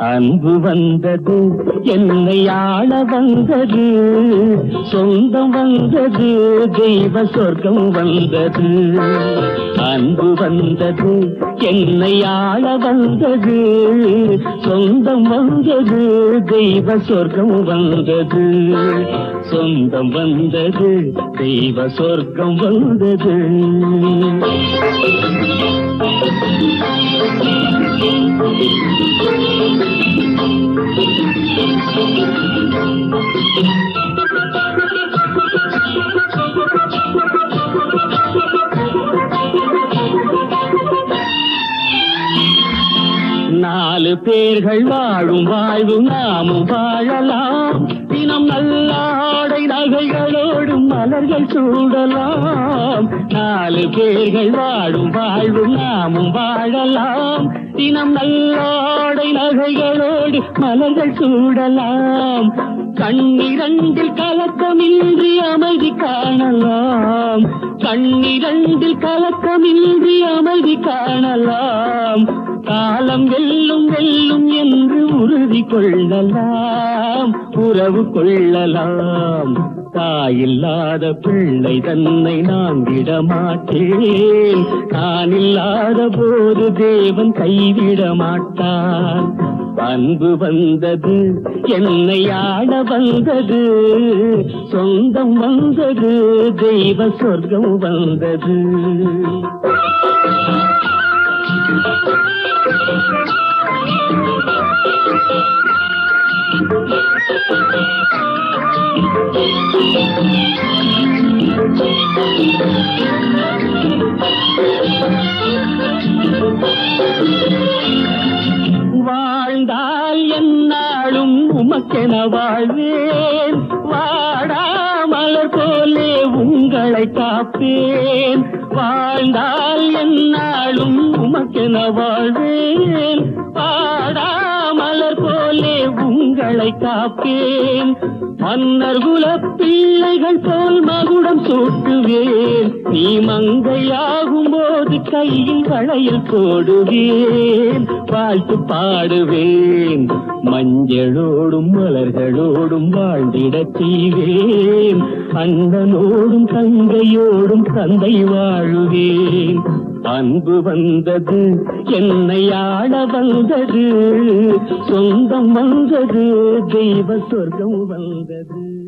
அன்பு வந்தது என்னை ஆள வந்தது சொந்தம் வந்தது தெய்வ சொர்க்கம் வந்தது. அன்பு வந்தது என்னை ஆள வந்தது சொந்தம் வந்தது தெய்வ சொர்க்கம் வந்தது. சொந்தம் வந்தது தெய்வ சொர்க்கம் வந்தது. நாலு பேர்கள் வாழும் வாழ்வு நாமும் வாழலாம். தினம் நல்ல ஆடை மலர்கள் சூடலாம். நாலு பேர்கள் வாழும் வாழ்வு நாமும் வாழலாம். தினம் நல்லாடை நகைகளோடு மலர்கள் சூடலாம். கண்ணிரண்டில் கலக்கமின்றி அமைதி காணலாம். கண்ணிரண்டில் கலக்கமின்றி அமைதி காணலாம். காலம் வெல்லும் வெல்லும் என்று உறுதி கொள்ளலாம் உறவு கொள்ளலாம். தாயில்லாத பிள்ளை தன்னை நான் விட மாட்டேன். நான் இல்லாத போது தேவன் கைவிட மாட்டான் அன்பு வந்தது என்னை ஆட வந்தது. சொந்தம் வந்தது தெய்வ சொர்க்கம் வந்தது. வாழ்ந்தால் என்னாலும் உமக்கென வாழ்வேன். வாடாமலர் போலே உங்களை காப்பேன். வாழ்ந்தால் என்னாலும் உமக்கென வாழ்வேன். வாடா வாடாமலர் போலே உங்களை காப்பேன். மன்னர் குல பிள்ளைகள் போல் மகுடம் சூட்டுவேன். நீ மங்கையாகும் போது கையில் வளையல் போடுவேன். வாழ்த்து பாடுவேன். மஞ்சளோடும் மலர்களோடும் வாழ்ந்திடச் செய்வேன். அண்ணனோடும் தங்கையோடும் தந்தை வாழுவேன். அன்பு வந்தது என்னை ஆட வந்தது சொந்தம் வந்தது தெய்வ சொர்க்கம் வந்தது.